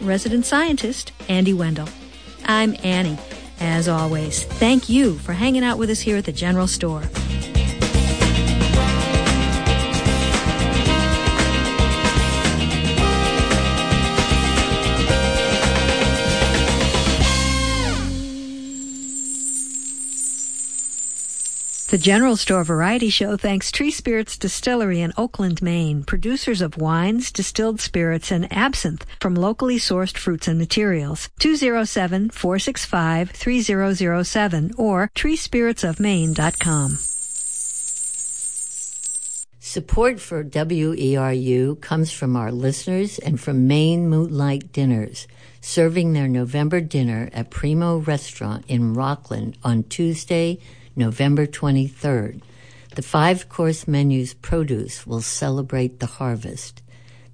resident scientist, Andy Wendell. I'm Annie. As always, thank you for hanging out with us here at the General Store. The General Store Variety Show thanks Tree Spirits Distillery in Oakland, Maine, producers of wines, distilled spirits, and absinthe from locally sourced fruits and materials. 207-465-3007 or treespiritsofmaine.com. Support for WERU comes from our listeners and from Maine Moonlight Dinners, serving their November dinner at Primo Restaurant in Rockland on Tuesday, November 23rd. The five course menu's produce will celebrate the harvest.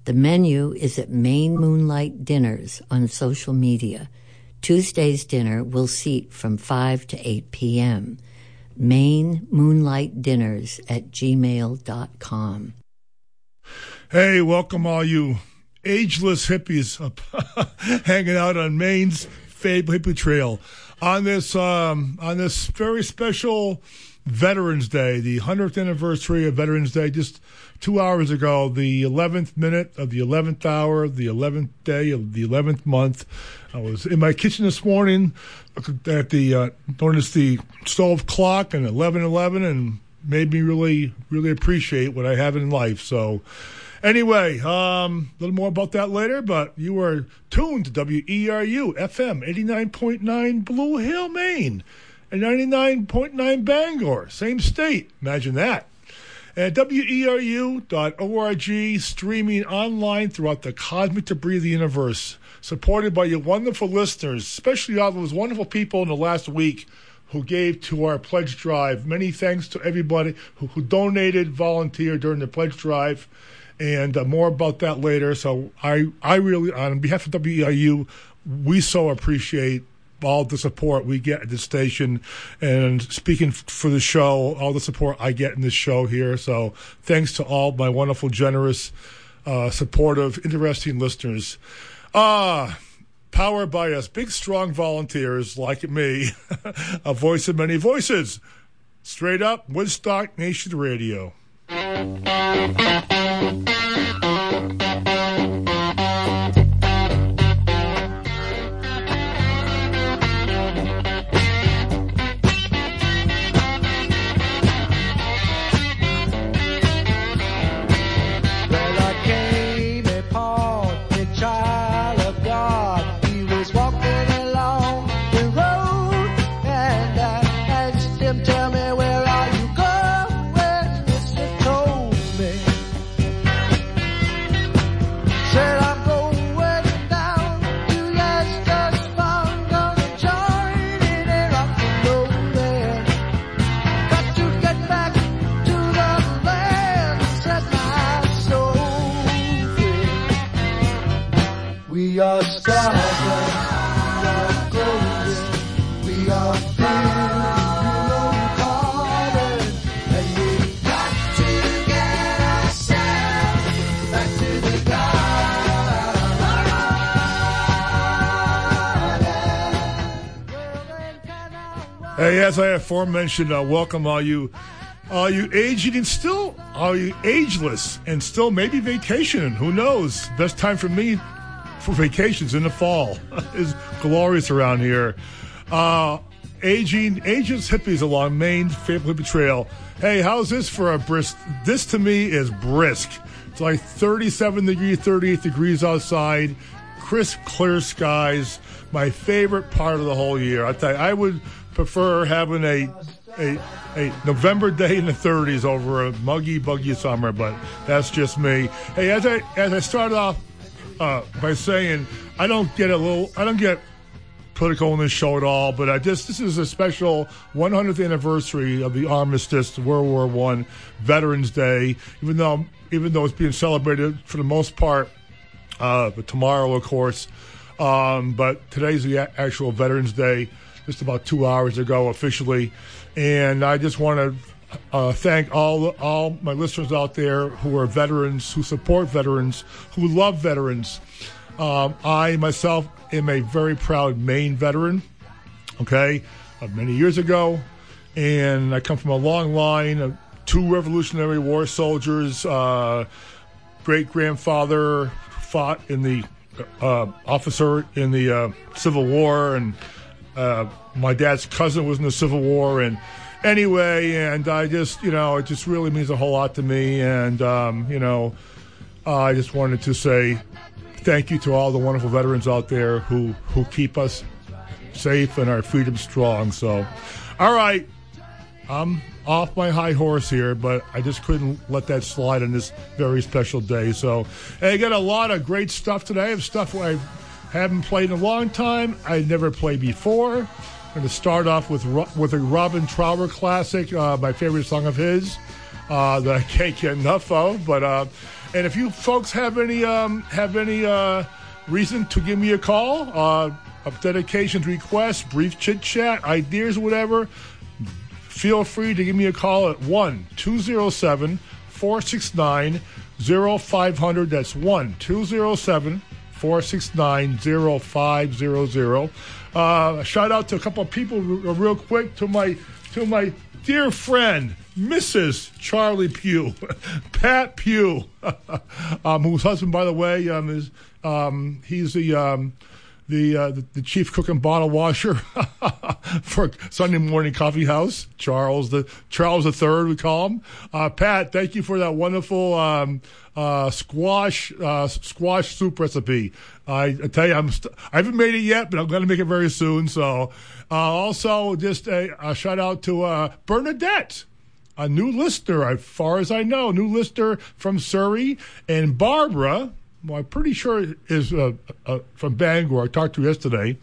The menu is at Maine Moonlight Dinners on social media. Tuesday's dinner will seat from 5 to 8 p.m. Maine Moonlight Dinners at gmail.com. Hey, welcome all you ageless hippies up hanging out on Maine's Fable Hippie Trail on this um, on this very special Veterans Day, the hundredth anniversary of Veterans Day. Just two hours ago, the eleventh minute of the eleventh hour, the eleventh day of the eleventh month. I was in my kitchen this morning at the uh, noticed the stove clock and eleven eleven, and made me really really appreciate what I have in life. So. Anyway, um, a little more about that later, but you are tuned to WERU FM 89.9 Blue Hill, Maine, and 99.9 Bangor, same state. Imagine that. At WERU.org, streaming online throughout the cosmic debris of the universe, supported by your wonderful listeners, especially all those wonderful people in the last week who gave to our pledge drive. Many thanks to everybody who, who donated, volunteered during the pledge drive and uh, more about that later. So I, I really, on behalf of WERU, we so appreciate all the support we get at the station and speaking for the show, all the support I get in this show here. So thanks to all my wonderful, generous, uh, supportive, interesting listeners. Ah, uh, powered by us big, strong volunteers like me, a voice of many voices. Straight up, Woodstock Nation Radio. Thank you. Hey, as I aforementioned, uh, welcome all you, all you aging and still, all you ageless and still maybe vacationing. Who knows? Best time for me for vacations in the fall is glorious around here. Uh, aging, agents hippies along Maine Family Hippie Trail. Hey, how's this for a brisk? This to me is brisk. It's like 37 degrees, 38 degrees outside, crisp, clear skies. My favorite part of the whole year. I tell you, I would prefer having a a, a November day in the 30s over a muggy, buggy summer, but that's just me. Hey, as I as I started off uh, by saying, I don't get a little, I don't get political in this show at all, but I just this is a special 100th anniversary of the armistice, World War One, Veterans Day. Even though even though it's being celebrated for the most part, uh, but tomorrow, of course. Um, but today's the actual Veterans Day just about two hours ago officially. And I just want to uh, thank all all my listeners out there who are veterans, who support veterans, who love veterans. Um, I myself am a very proud Maine veteran, okay, of many years ago. And I come from a long line of two Revolutionary War soldiers. Uh, Great grandfather fought in the uh, officer in the uh, Civil War, and uh, my dad's cousin was in the Civil War. And anyway, and I just, you know, it just really means a whole lot to me. And, um, you know, I just wanted to say thank you to all the wonderful veterans out there who, who keep us safe and our freedom strong. So, all right. I'm off my high horse here, but I just couldn't let that slide on this very special day. So, I got a lot of great stuff today. I have stuff I haven't played in a long time. I never played before. Going to start off with with a Robin Trower classic, uh, my favorite song of his uh, that I can't get enough of. But uh, and if you folks have any um, have any uh, reason to give me a call, uh, of dedications, requests, brief chit chat, ideas, whatever feel free to give me a call at 1 207 469 0500. That's 1 207 469 0500. Uh, shout out to a couple of people real quick to my to my dear friend Mrs. Charlie Pugh, Pat Pugh, um, whose husband, by the way, um, is um, he's the um, the, uh, the, the chief cook and bottle washer for Sunday morning coffee house. Charles the Charles the Third, we call him. Uh, Pat, thank you for that wonderful um, uh, squash uh, squash soup recipe. I, I tell you, I'm st- I haven't made it yet, but I'm going to make it very soon. So, uh, also just a, a, shout out to uh, Bernadette a new listener, as far as I know, new listener from Surry, and Barbara, well, I'm pretty sure is uh, uh, from Bangor. I talked to yesterday,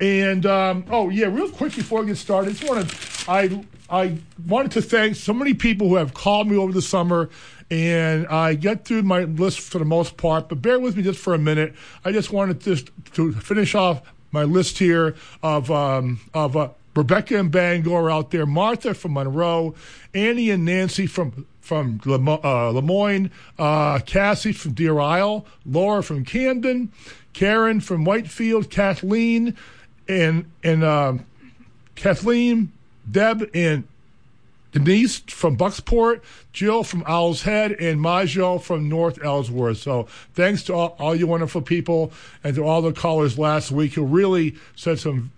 and um, oh yeah, real quick before I get started, I just wanted I I wanted to thank so many people who have called me over the summer, and I get through my list for the most part. But bear with me just for a minute. I just wanted to to finish off my list here of um, of uh, Rebecca and Bangor out there, Martha from Monroe, Annie and Nancy from from uh, Lamoine, uh, Cassie from Deer Isle, Laura from Camden, Karen from Whitefield, Kathleen, and and uh, Kathleen, Deb, and Denise from Bucksport, Jill from Owl's Head, and Majo from North Ellsworth. So thanks to all, all you wonderful people and to all the callers last week who really said some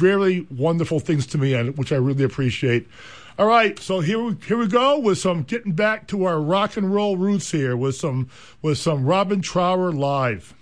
really wonderful things to me, and which I really appreciate. All right, so here we, here we go with some getting back to our rock and roll roots here with some with some Robin Trower live.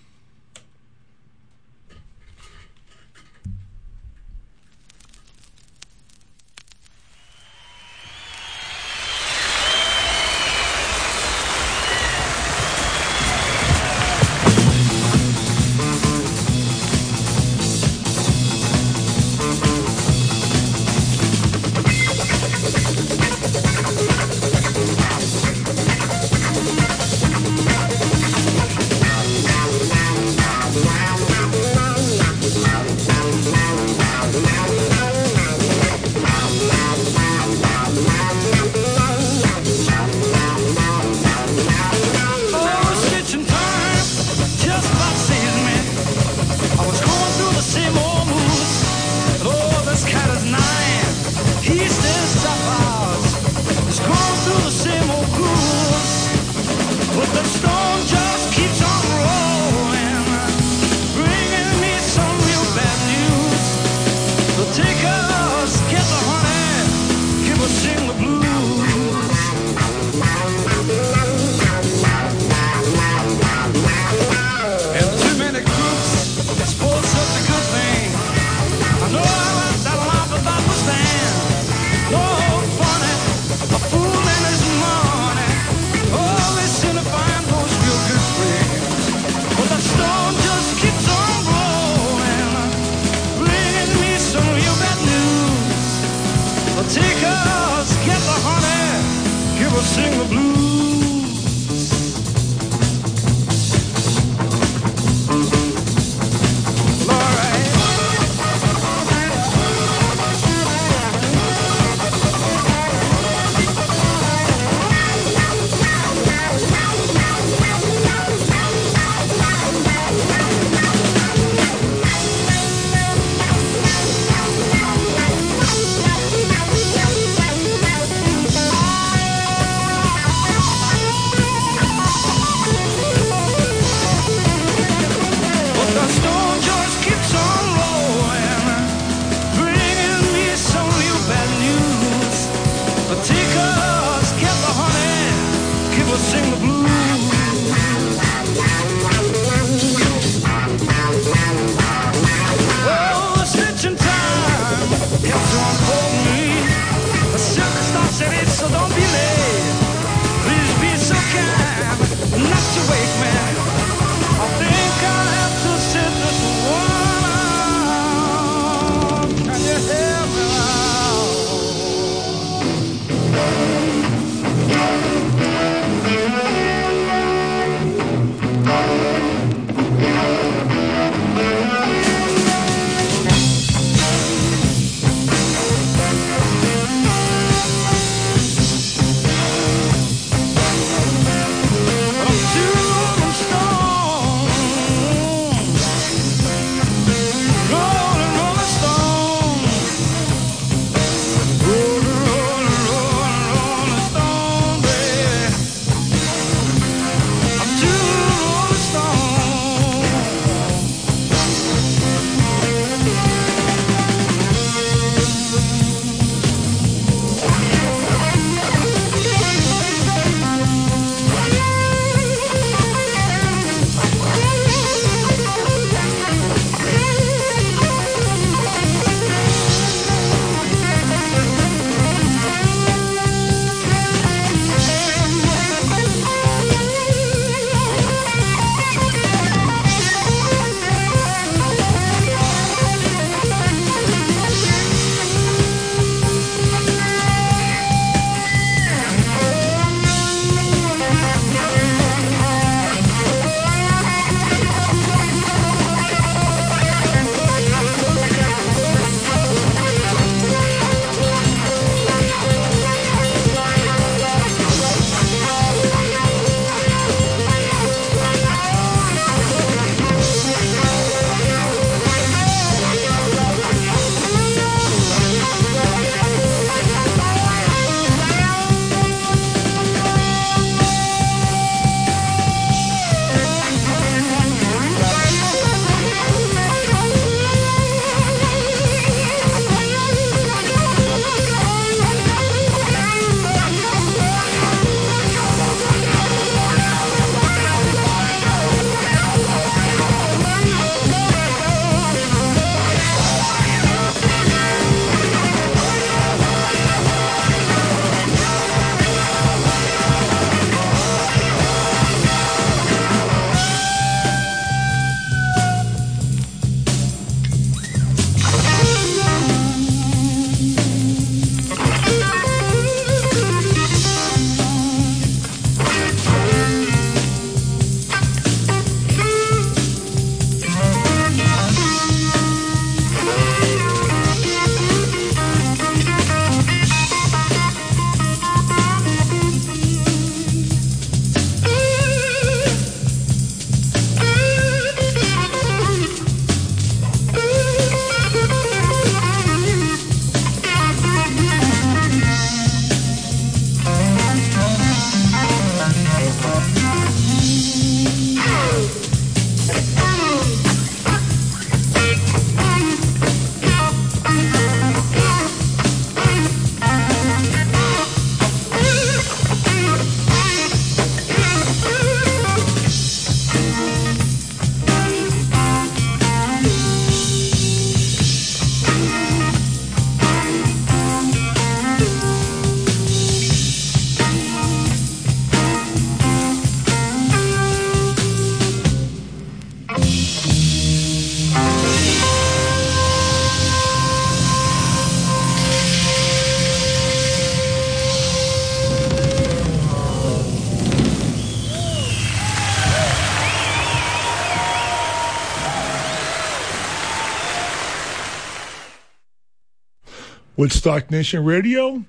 Woodstock Nation Radio,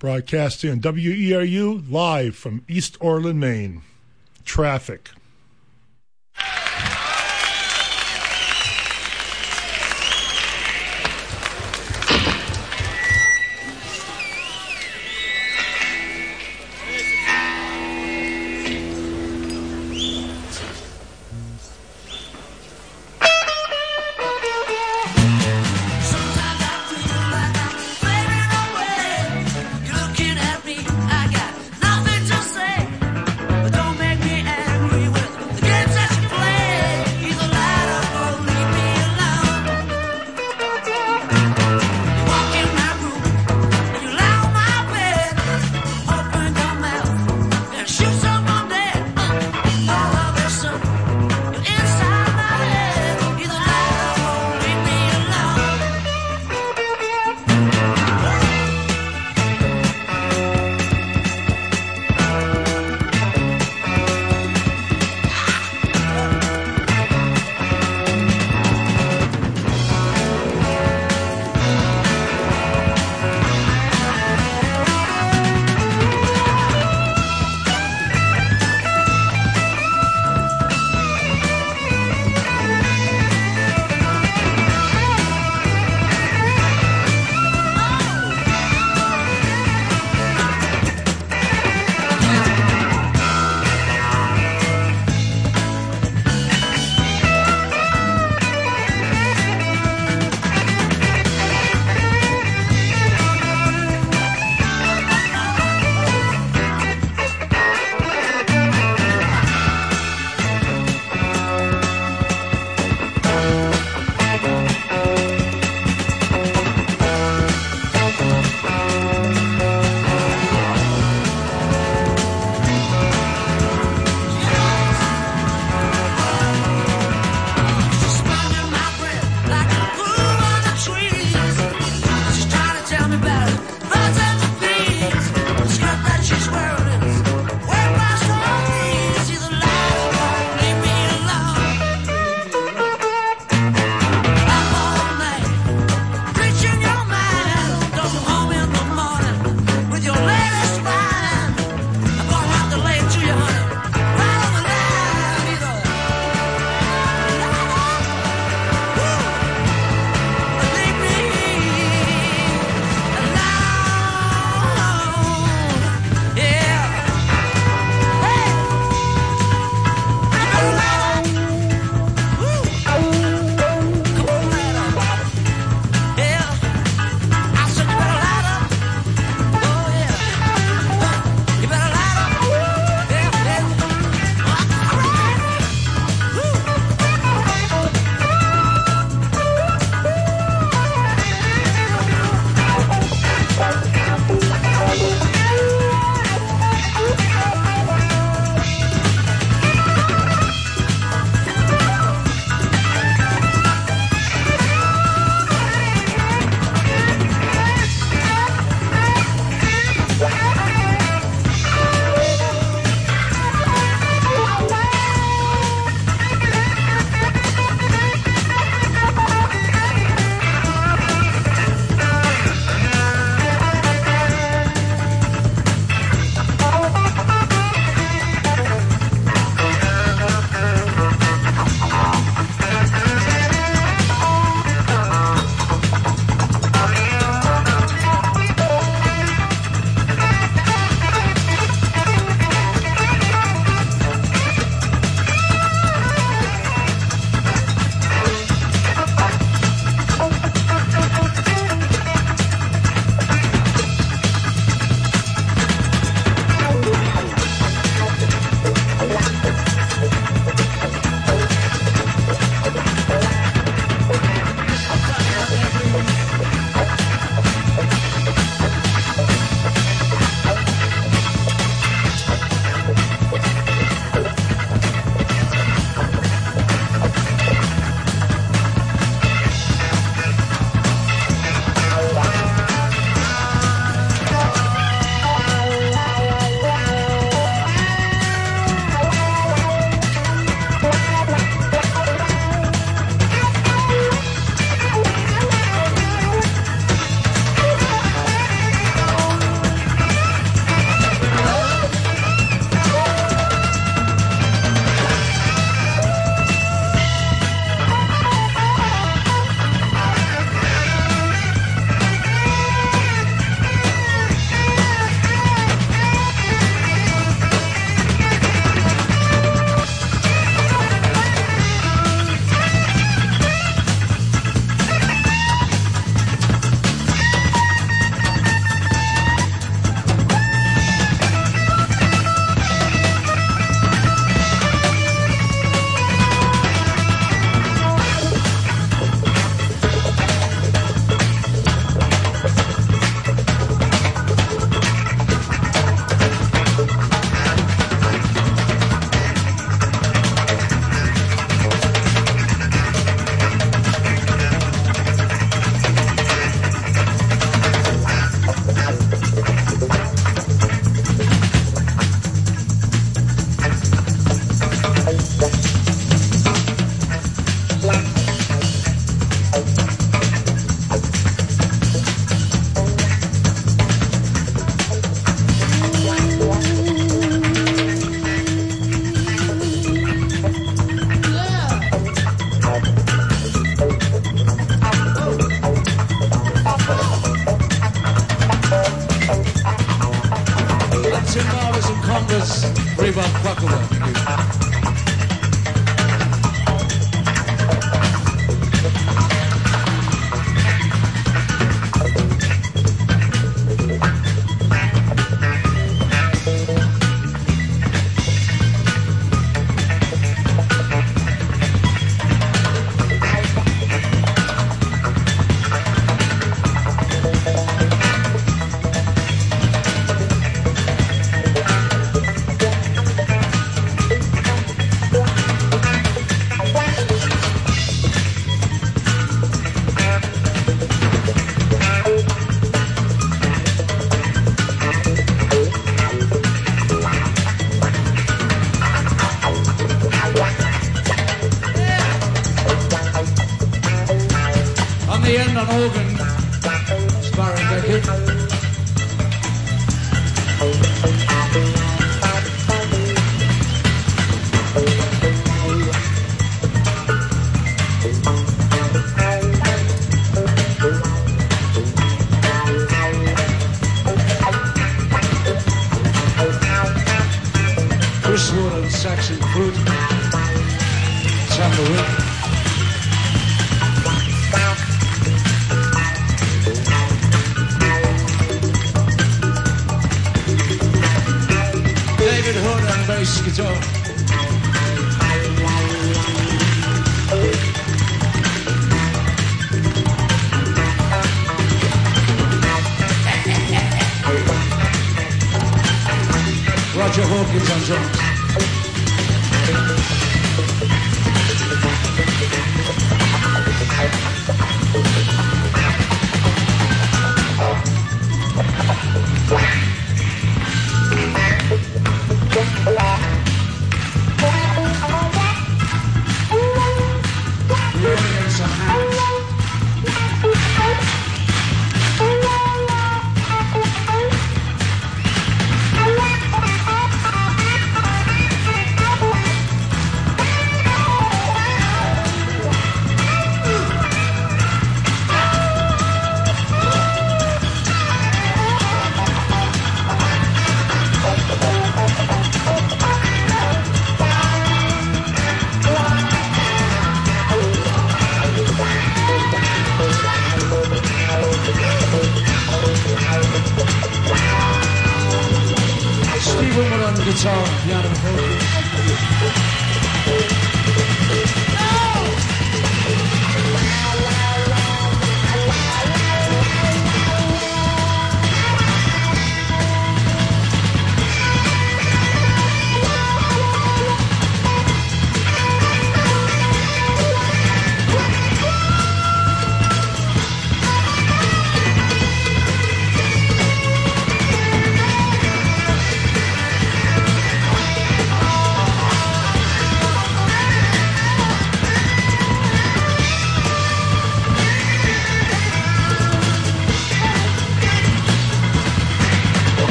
broadcasting on WERU live from East Orland, Maine. Traffic.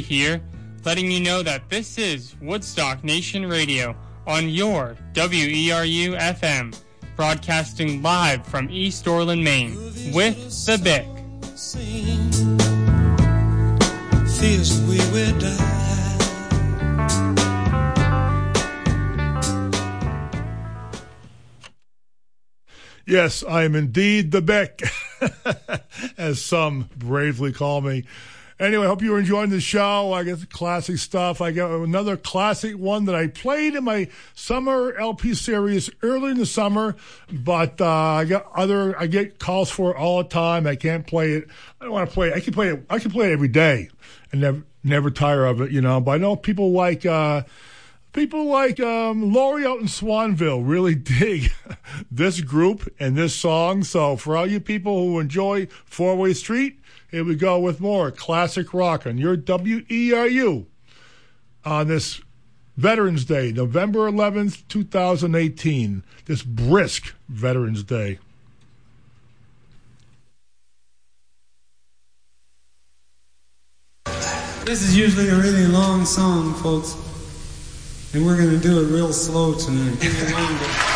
Here, letting you know that this is Woodstock Nation Radio on your WERU FM, broadcasting live from East Orland, Maine, with the Bick. Feels we will die. Yes, I am indeed the Beck, as some bravely call me. Anyway, hope you're enjoying the show. I get classic stuff. I got another classic one that I played in my summer LP series early in the summer, but uh, I got other. I get calls for it all the time. I can't play it. I don't want to play it. I can play it. I can play it every day and never never tire of it. You know, but I know people like. Uh, people like um, Laurie out in Swanville really dig this group and this song. So for all you people who enjoy Four Way Street, here we go with more classic rock on your WERU on this Veterans Day, November 11th, 2018. This brisk Veterans Day. This is usually a really long song, folks. And we're going to do it real slow tonight.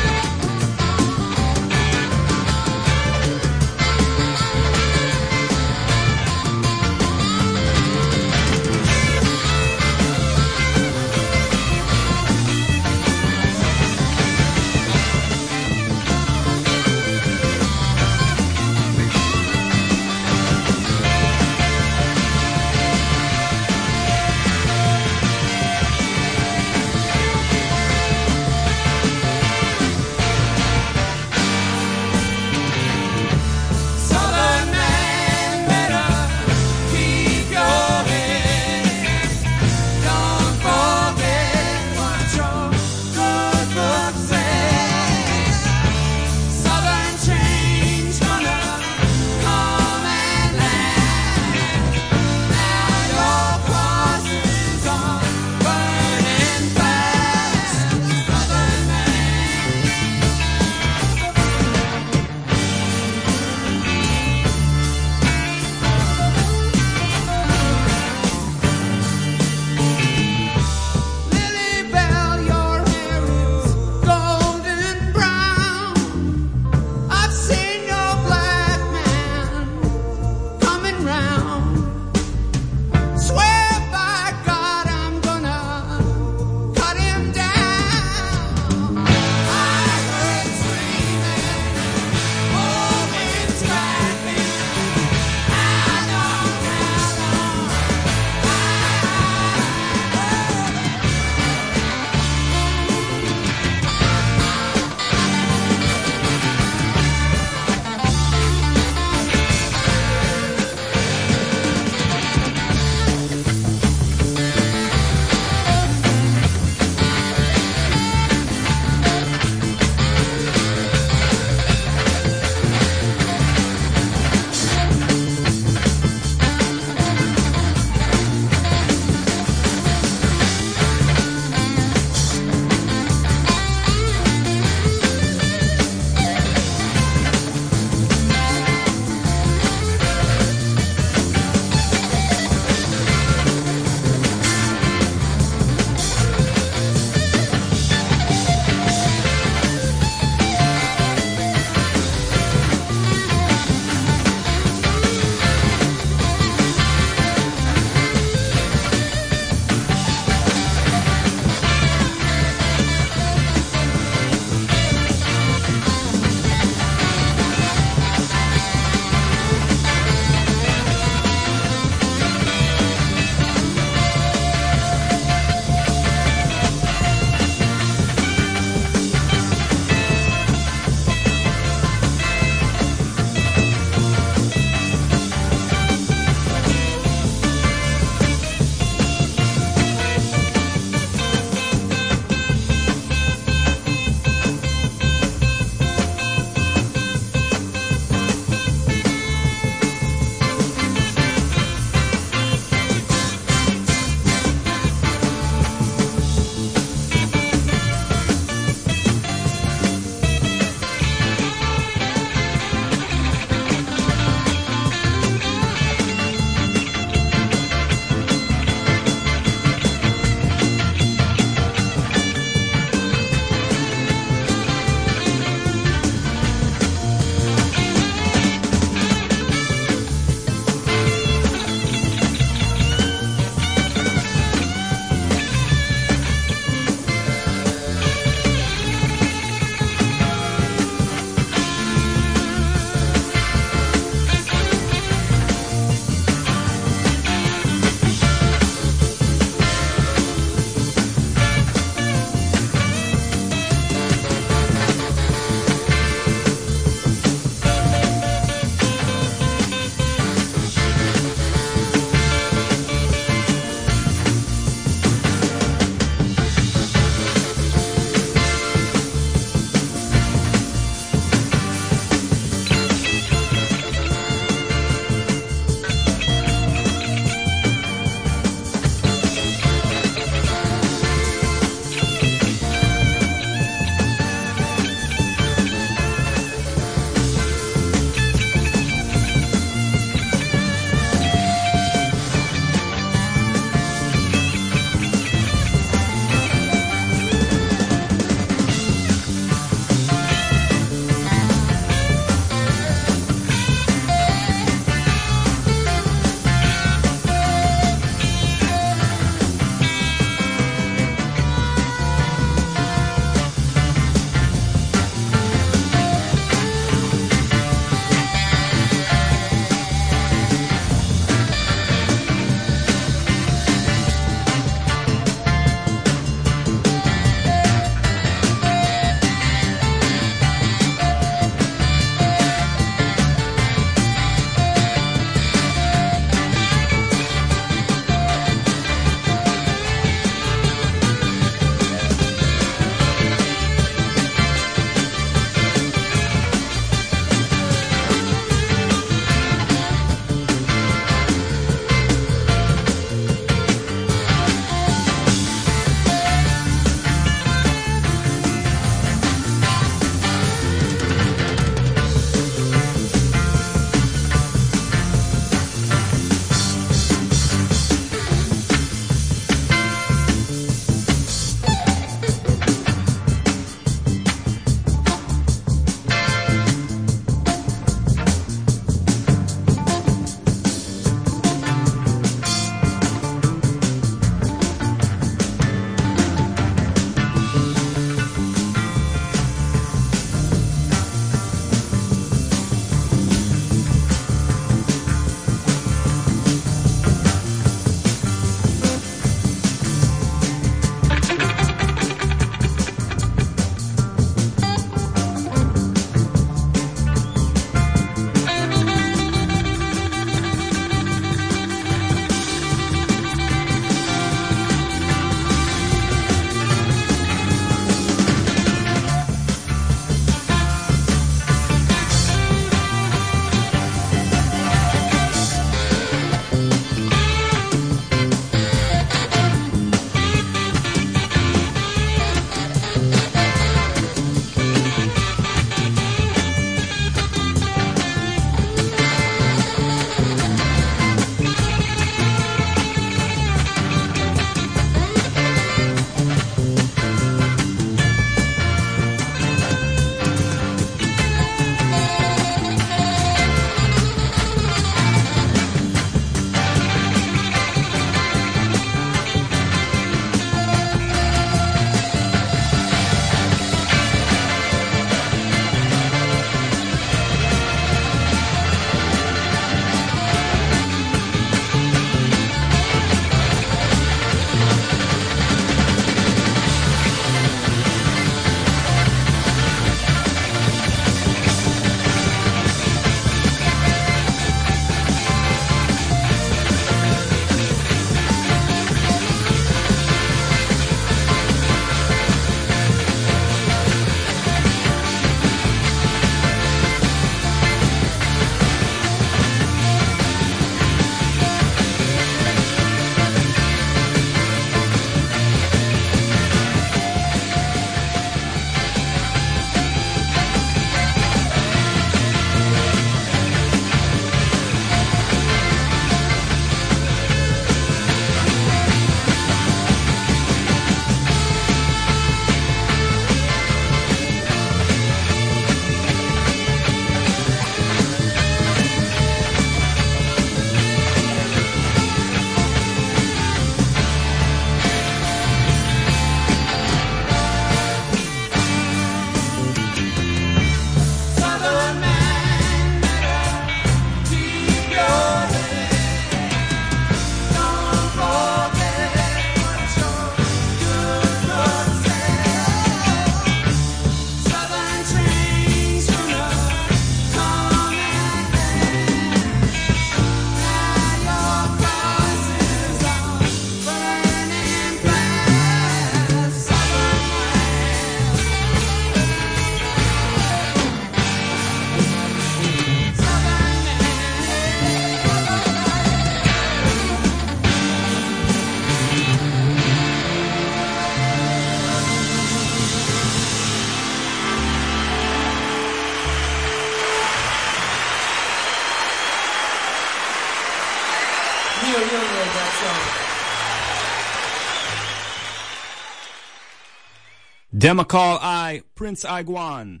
Demakal I, Prince Iguan,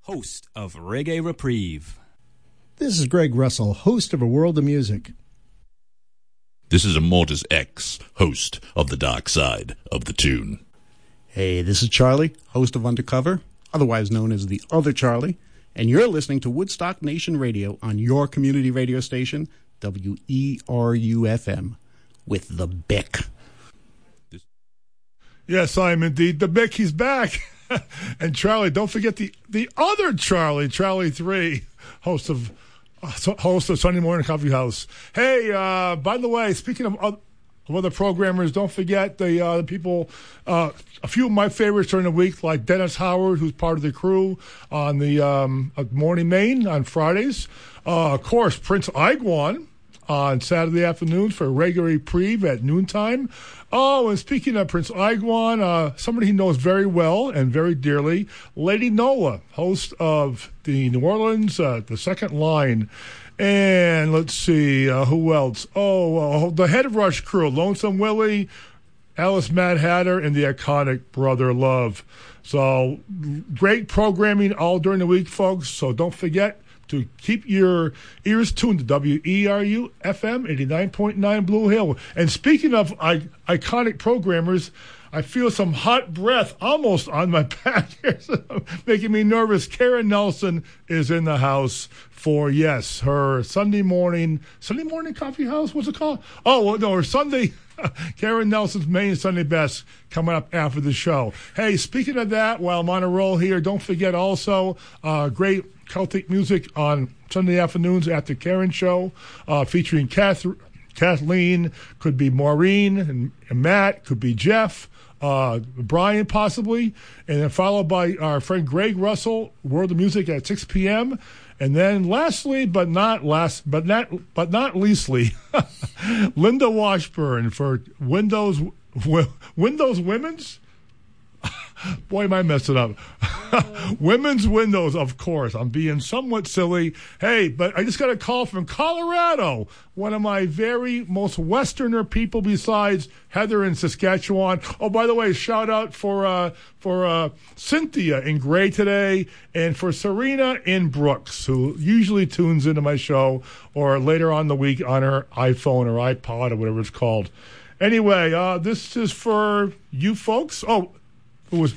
host of Reggae Reprieve. This is Greg Russell, host of A World of Music. This is Immortus X, host of The Dark Side of the Tune. Hey, this is Charlie, host of Undercover, otherwise known as The Other Charlie, and you're listening to Woodstock Nation Radio on your community radio station, WERU-FM, with The Bick. Yes, I am indeed. The Bick, he's back. and Charlie, don't forget the, the other Charlie, Charlie 3, host of host of Sunday Morning Coffee House. Hey, uh, by the way, speaking of, of other programmers, don't forget the, uh, the people, uh, a few of my favorites during the week, like Dennis Howard, who's part of the crew on the um, Morning Main on Fridays. Uh, of course, Prince Iguan on Saturday afternoons for Reggae Reprieve at noontime. Oh, and speaking of Prince Iguan, uh, somebody he knows very well and very dearly, Lady Nola, host of the New Orleans, uh, the second line. And let's see, uh, who else? Oh, the Head of Rush crew, Lonesome Willie, Alice Mad Hatter, and the iconic Brother Love. So great programming all during the week, folks. So don't forget to keep your ears tuned to WERU FM 89.9 Blue Hill. And speaking of I- iconic programmers, I feel some hot breath almost on my back here, making me nervous. Karen Nelson is in the house for, yes, her Sunday morning, Sunday morning coffee house? What's it called? Oh, no, her Sunday, Karen Nelson's main Sunday best coming up after the show. Hey, speaking of that, while I'm on a roll here, don't forget also, uh, great Celtic music on Sunday afternoons at the Karen Show, uh, featuring Kath- Kathleen, could be Maureen and, and Matt, could be Jeff. Uh, Brian possibly, and then followed by our friend Greg Russell, World of Music at 6 p.m. And then lastly, but not last, but not, but not leastly, Linda Washburn for Windows, Windows Women's Boy, am I messing up. Women's windows, of course. I'm being somewhat silly. Hey, but I just got a call from Colorado, one of my very most Westerner people besides Heather in Saskatchewan. Oh, by the way, shout out for uh, for uh, Cynthia in Gray today, and for Serena in Brooks, who usually tunes into my show or later on the week on her iPhone or iPod or whatever it's called. Anyway, uh, this is for you folks. Oh, who was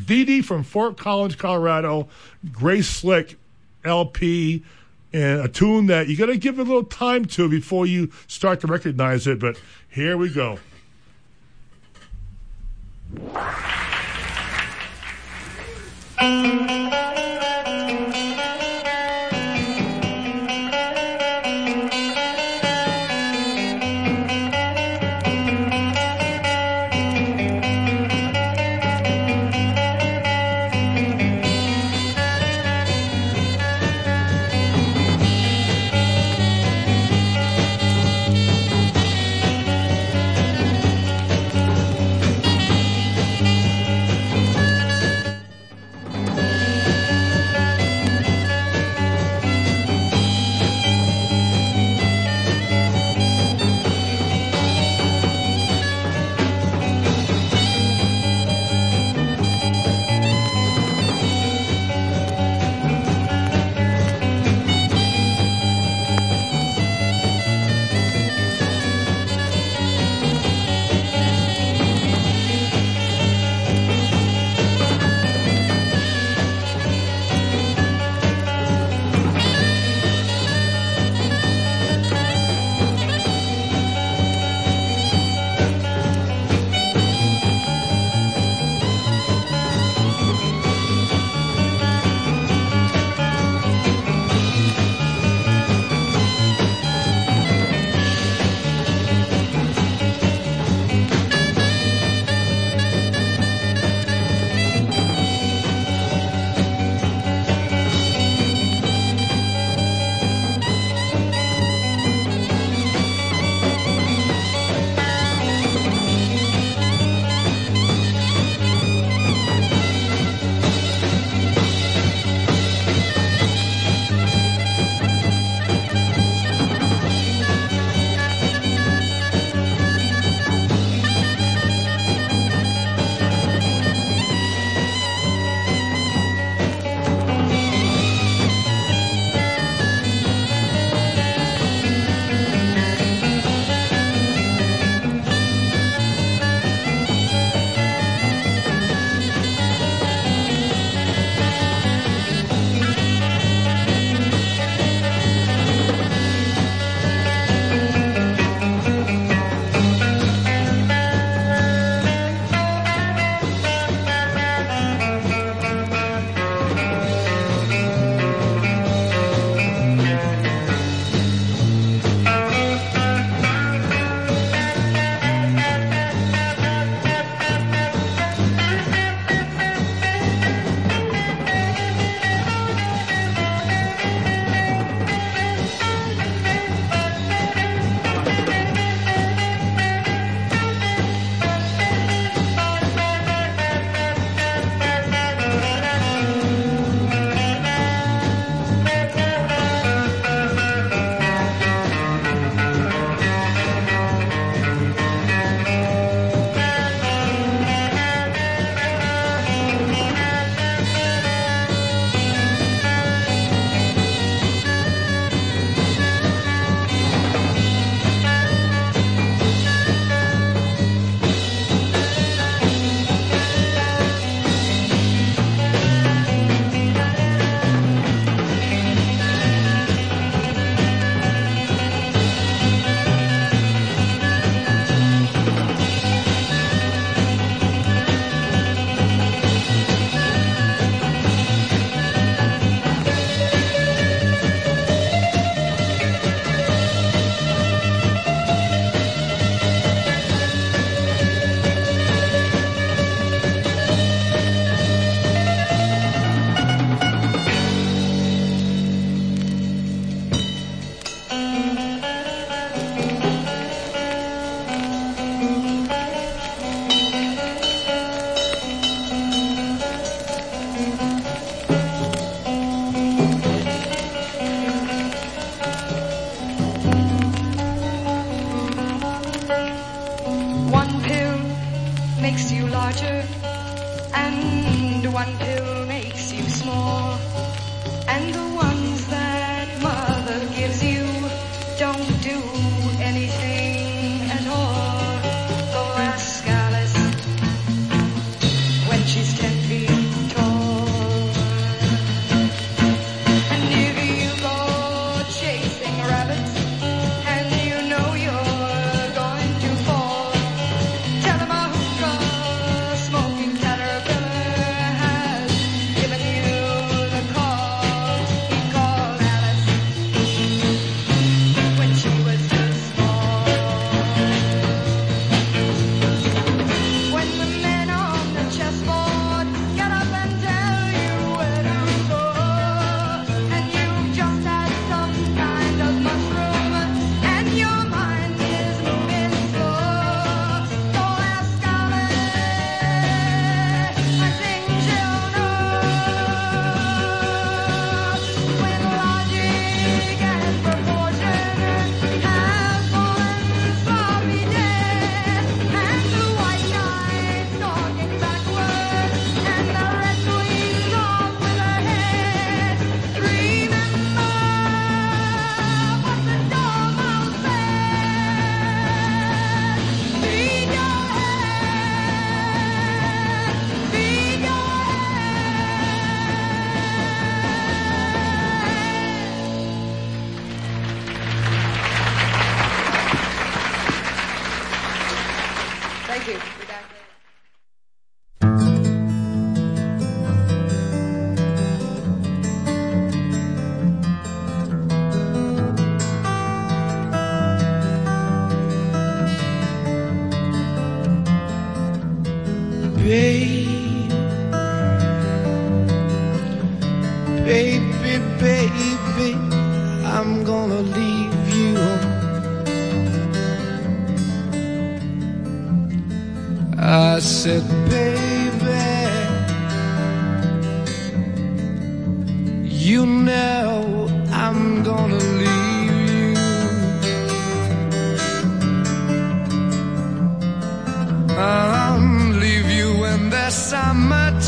DD from Fort Collins, Colorado, Grace Slick, LP, and a tune that you got to give a little time to before you start to recognize it. But here we go.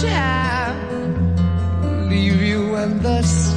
Summertime. Leave you and the summer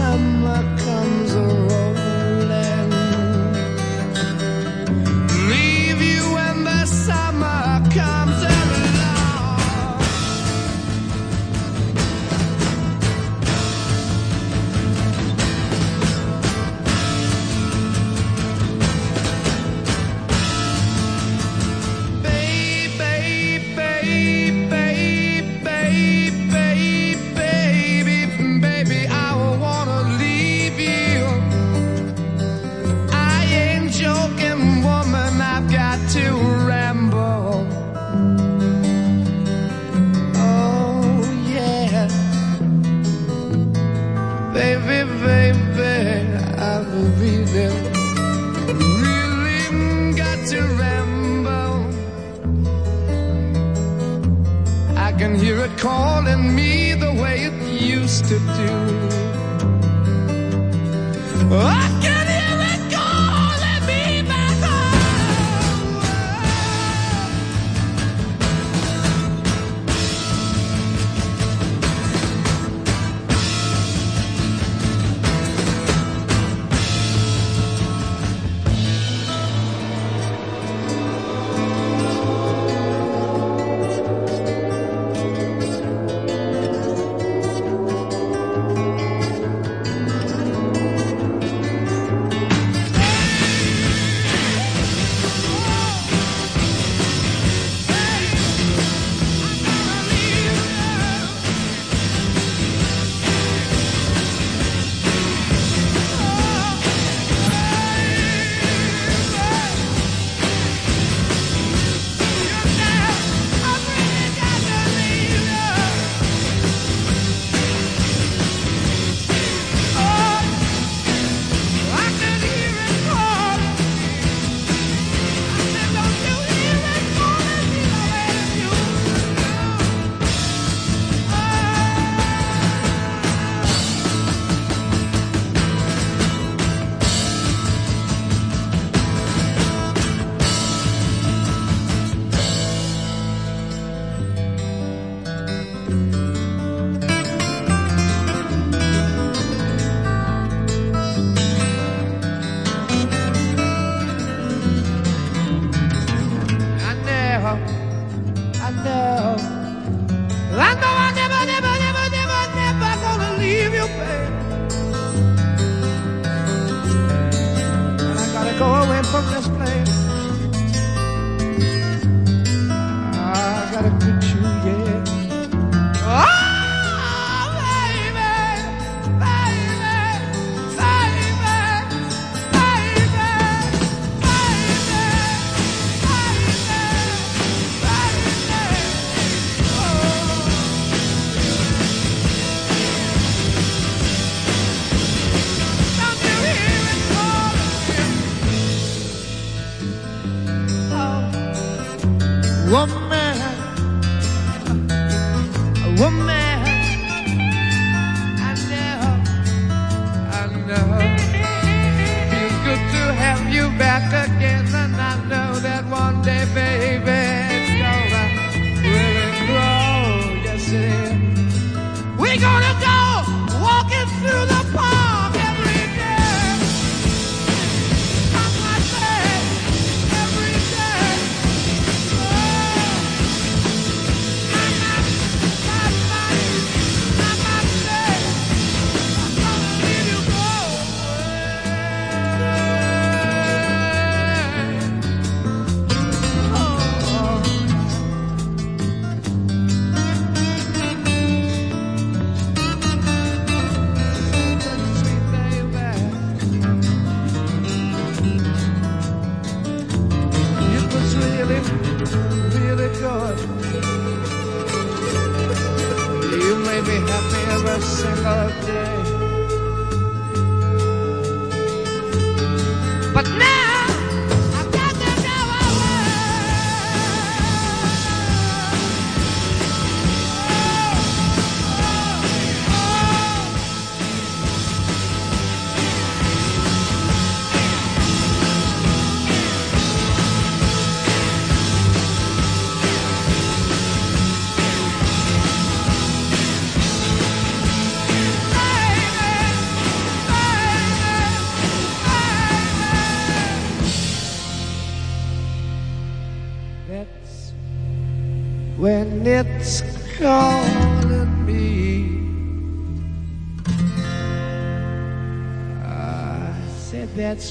back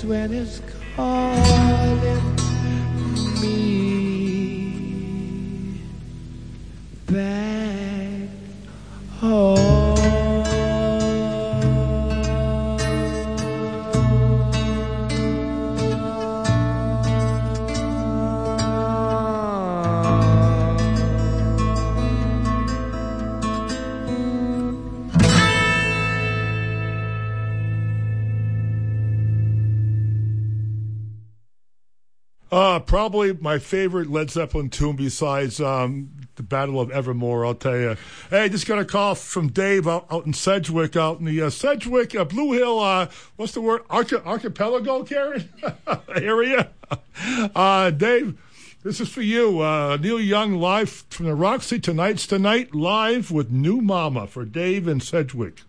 when it's probably my favorite Led Zeppelin tune besides um, the Battle of Evermore. I'll tell you. Hey, just got a call from Dave out, out in Sedgwick, out in the uh, Sedgwick, uh, Blue Hill. Uh, what's the word? Arch- archipelago, Karen area. Uh, Dave, this is for you. Uh, Neil Young live from the Roxy tonight's tonight live with New Mama for Dave in Sedgwick.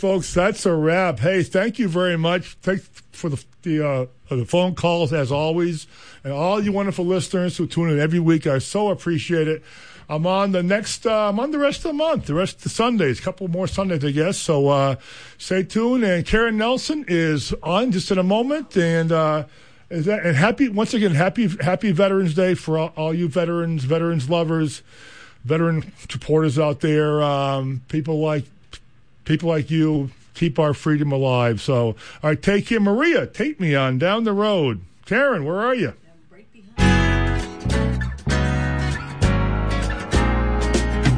Folks, that's a wrap. Hey, thank you very much. Thanks for the the, uh, the phone calls as always, and all you wonderful listeners who tune in every week. I so appreciate it. I'm on the next. Uh, I'm on the rest of the month, the rest of the Sundays, a couple more Sundays, I guess. So uh, stay tuned. And Karen Nelson is on just in a moment, and. Uh, that, and happy once again happy happy Veterans Day for all, all you veterans, veterans lovers, veteran supporters out there. Um, people like people like you keep our freedom alive. So, all right, take care, Maria. Take me on down the road. Karen, where are you?